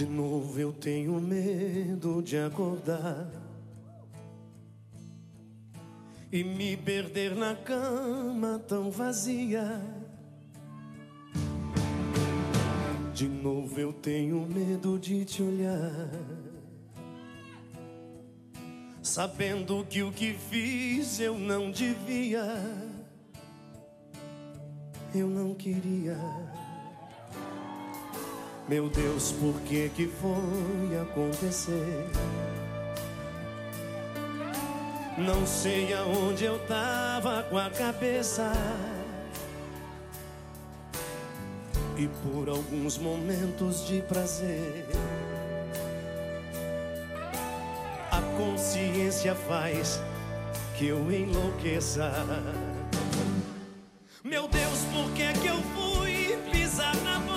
De novo eu tenho medo de acordar e me perder na cama tão vazia. De novo eu tenho medo de te olhar, sabendo que o que fiz eu não devia, eu não queria. Meu Deus, por que que foi acontecer? Não sei aonde eu tava com a cabeça E por alguns momentos de prazer A consciência faz que eu enlouqueça Meu Deus, por que que eu fui pisar na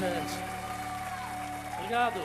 gente. Obrigado.